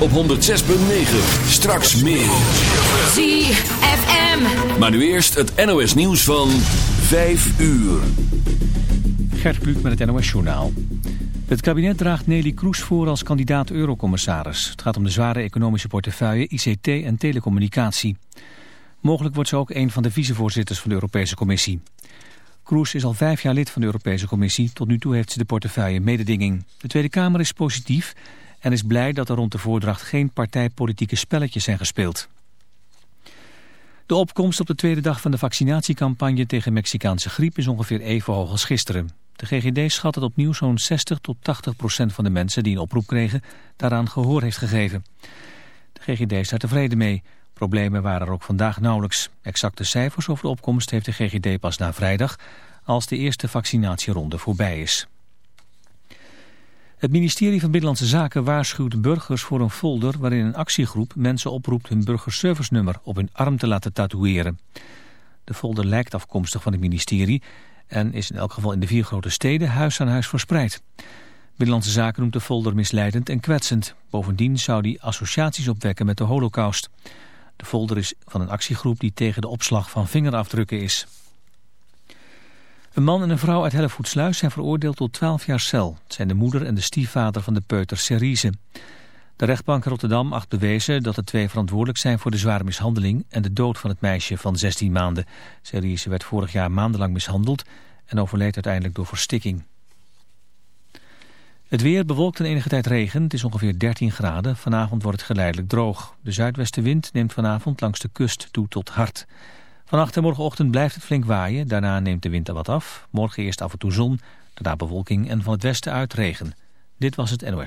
op 106.9. Straks meer. ZFM. Maar nu eerst het NOS nieuws van 5 uur. Gert Kluk met het NOS Journaal. Het kabinet draagt Nelly Kroes voor als kandidaat eurocommissaris. Het gaat om de zware economische portefeuille, ICT en telecommunicatie. Mogelijk wordt ze ook een van de vicevoorzitters van de Europese Commissie. Kroes is al vijf jaar lid van de Europese Commissie. Tot nu toe heeft ze de portefeuille mededinging. De Tweede Kamer is positief en is blij dat er rond de voordracht geen partijpolitieke spelletjes zijn gespeeld. De opkomst op de tweede dag van de vaccinatiecampagne tegen Mexicaanse griep is ongeveer even hoog als gisteren. De GGD schat dat opnieuw zo'n 60 tot 80 procent van de mensen die een oproep kregen daaraan gehoor heeft gegeven. De GGD is daar tevreden mee. Problemen waren er ook vandaag nauwelijks. Exacte cijfers over de opkomst heeft de GGD pas na vrijdag als de eerste vaccinatieronde voorbij is. Het ministerie van Binnenlandse Zaken waarschuwt burgers voor een folder waarin een actiegroep mensen oproept hun burgerservice-nummer op hun arm te laten tatoeëren. De folder lijkt afkomstig van het ministerie en is in elk geval in de vier grote steden huis aan huis verspreid. Binnenlandse Zaken noemt de folder misleidend en kwetsend. Bovendien zou die associaties opwekken met de holocaust. De folder is van een actiegroep die tegen de opslag van vingerafdrukken is. Een man en een vrouw uit Hellevoetsluis zijn veroordeeld tot 12 jaar cel. Het zijn de moeder en de stiefvader van de peuter Cerise. De rechtbank Rotterdam acht bewezen dat de twee verantwoordelijk zijn voor de zware mishandeling en de dood van het meisje van 16 maanden. Cerise werd vorig jaar maandenlang mishandeld en overleed uiteindelijk door verstikking. Het weer bewolkt en enige tijd regen. Het is ongeveer 13 graden. Vanavond wordt het geleidelijk droog. De zuidwestenwind neemt vanavond langs de kust toe tot hard. Vannacht en morgenochtend blijft het flink waaien. Daarna neemt de wind er wat af. Morgen eerst af en toe zon, daarna bewolking en van het westen uit regen. Dit was het NOS.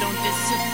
Don't disappear.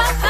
ha, ha.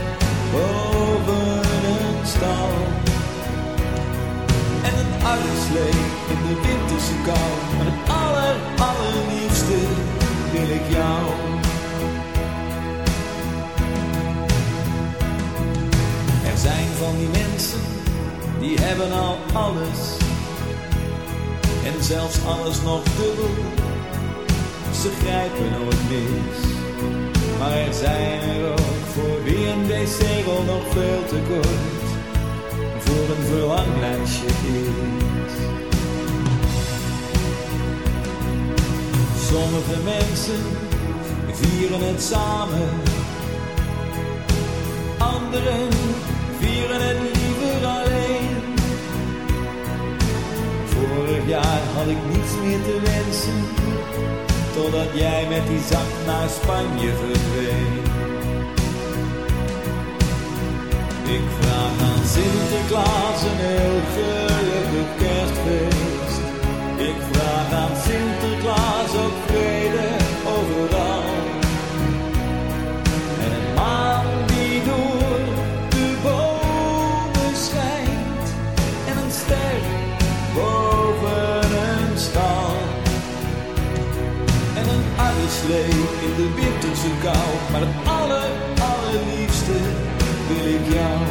boven een stal. En een uitslee in de winterse kou. Maar het aller, allerliefste wil ik jou. Er zijn van die mensen, die hebben al alles. En zelfs alles nog dubbel. Ze grijpen nooit mis. Maar er zijn er ook voor wie een wc-rol nog veel te kort. Voor een verlanglijstje is. Sommige mensen vieren het samen. Anderen vieren het liever alleen. Vorig jaar had ik niets meer te wensen. Totdat jij met die zak naar Spanje verdween. Ik vraag aan Sinterklaas een heel in de winterse kou. Maar het aller, allerliefste wil ik jou.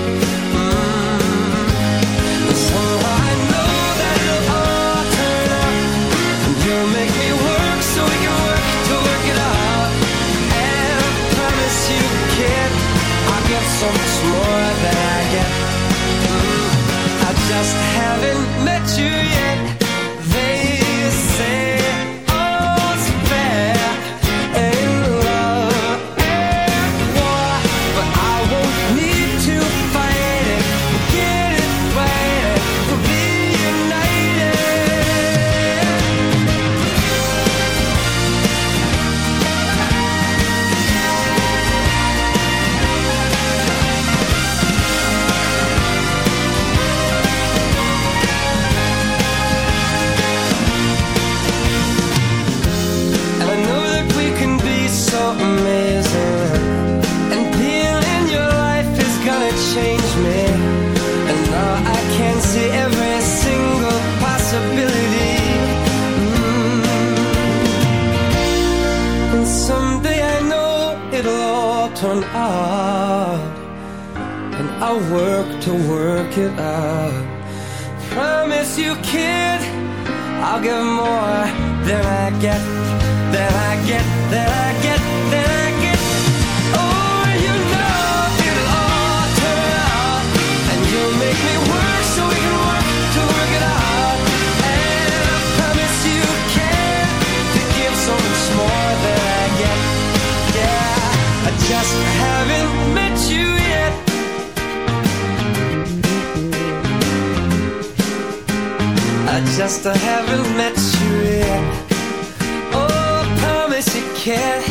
care,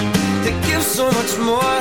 that give so much more.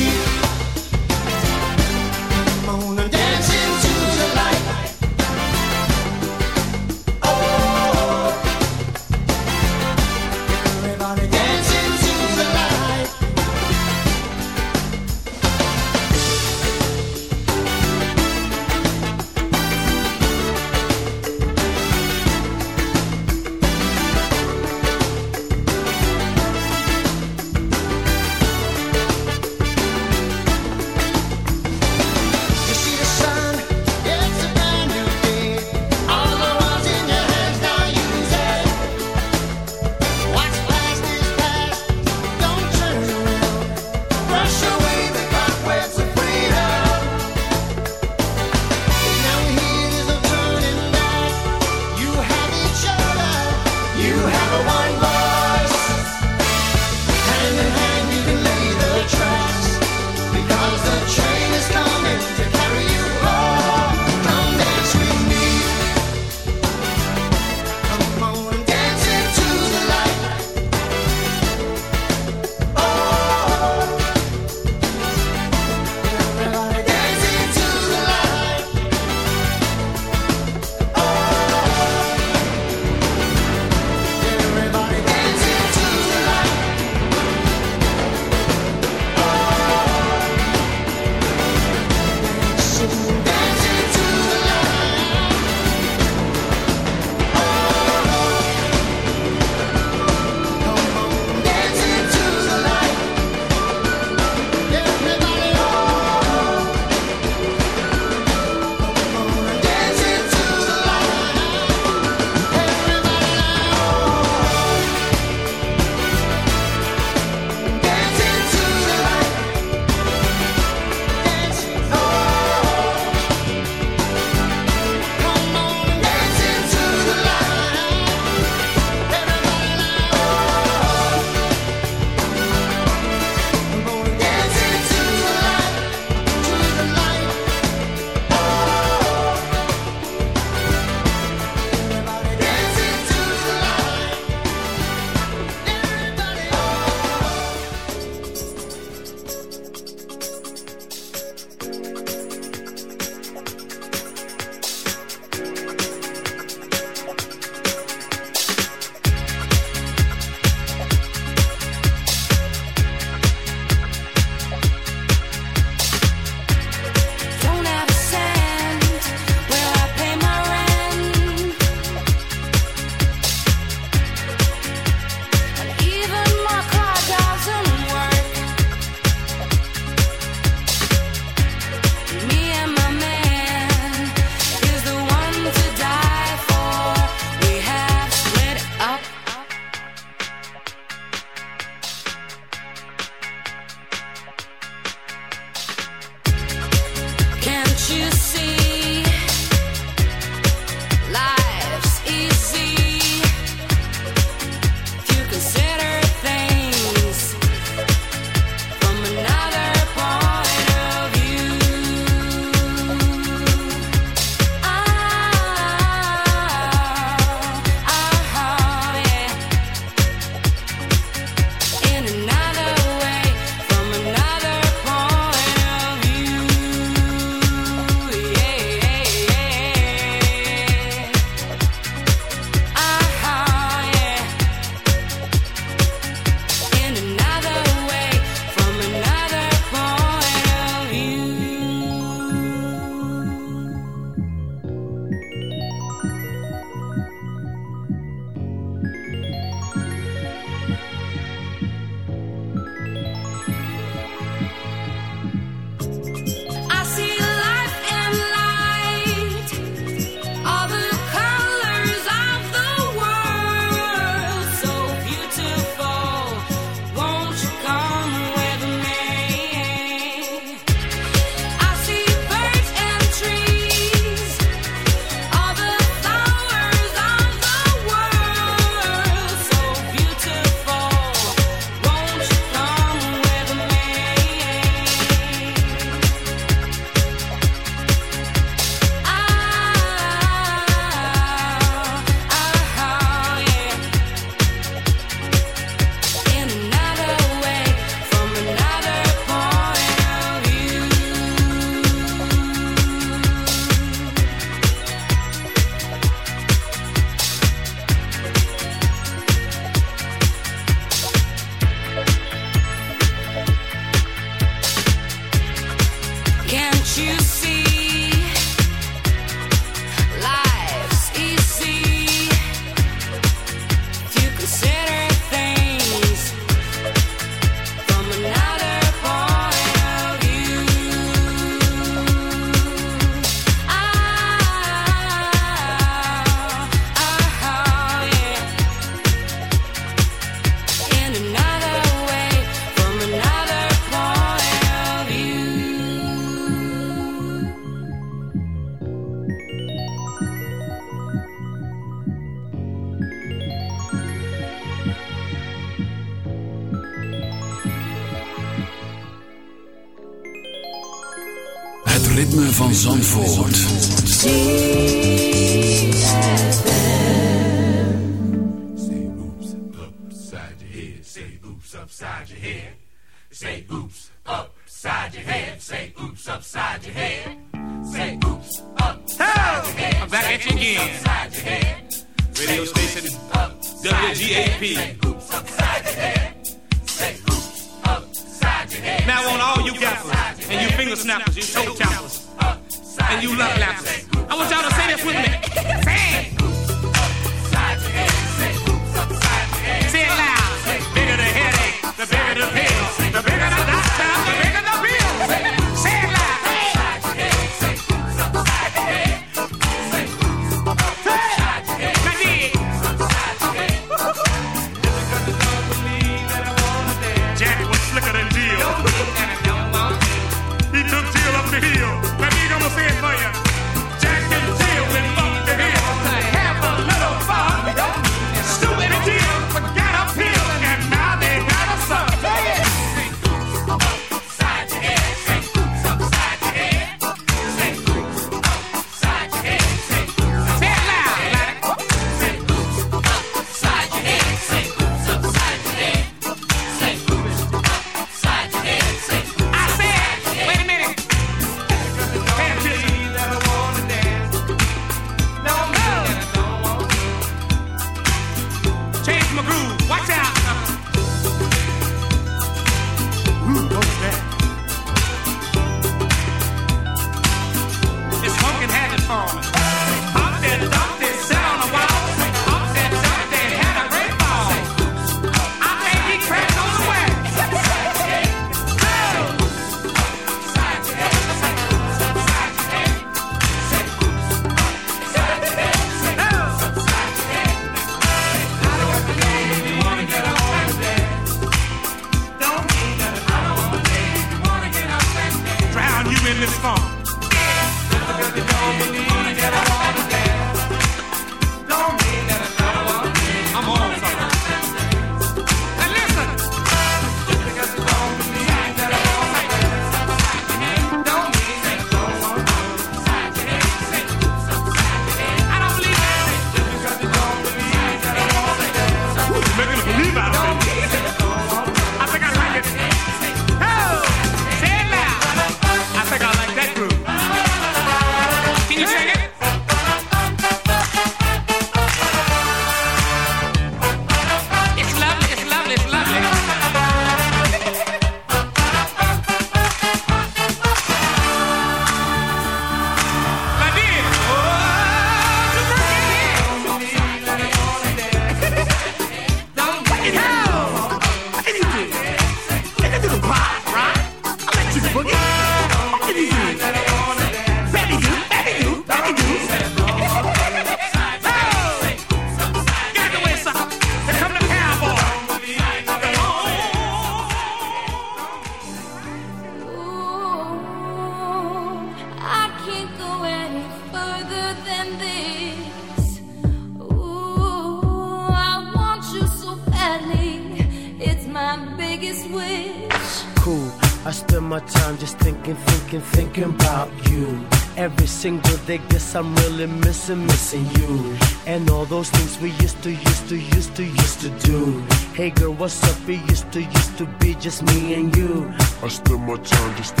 Just me and you. I spend my time just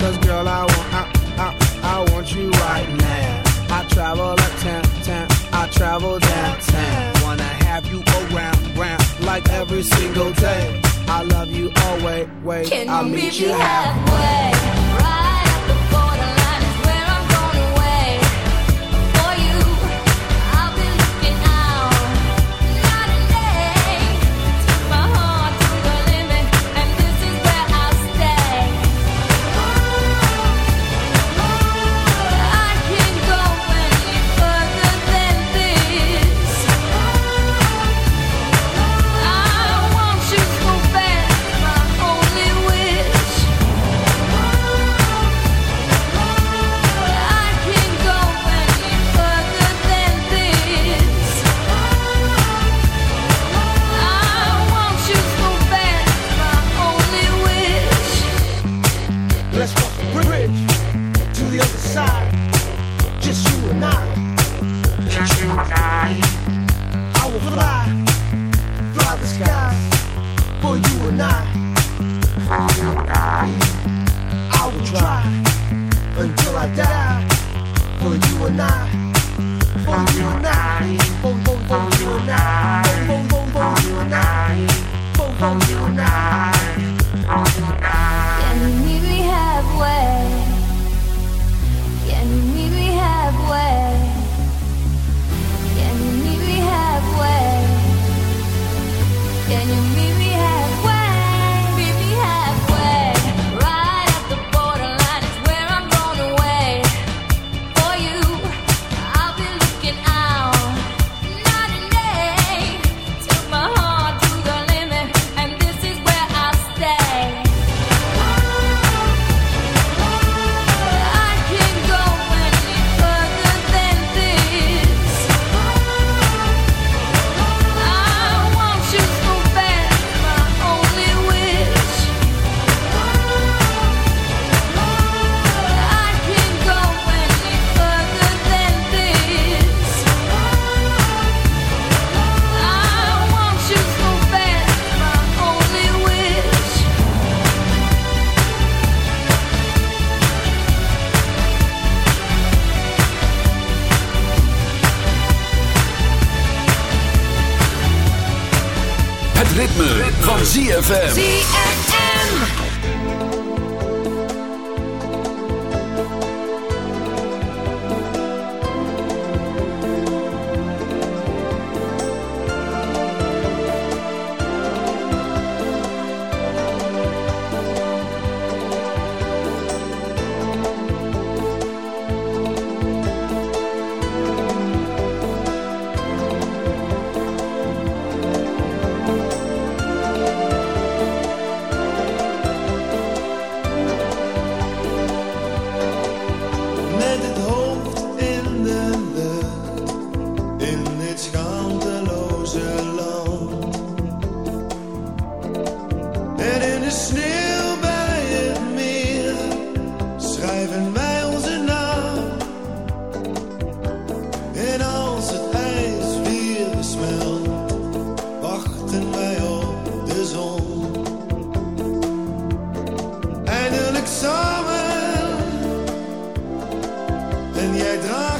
Cause girl, I want, I, I, I want you right now. I travel uptown, town, I travel downtown. Wanna have you around, around like every single day. I love you always, wait, Can I'll meet you halfway. halfway. Right. ZFM. ik samen. En jij draagt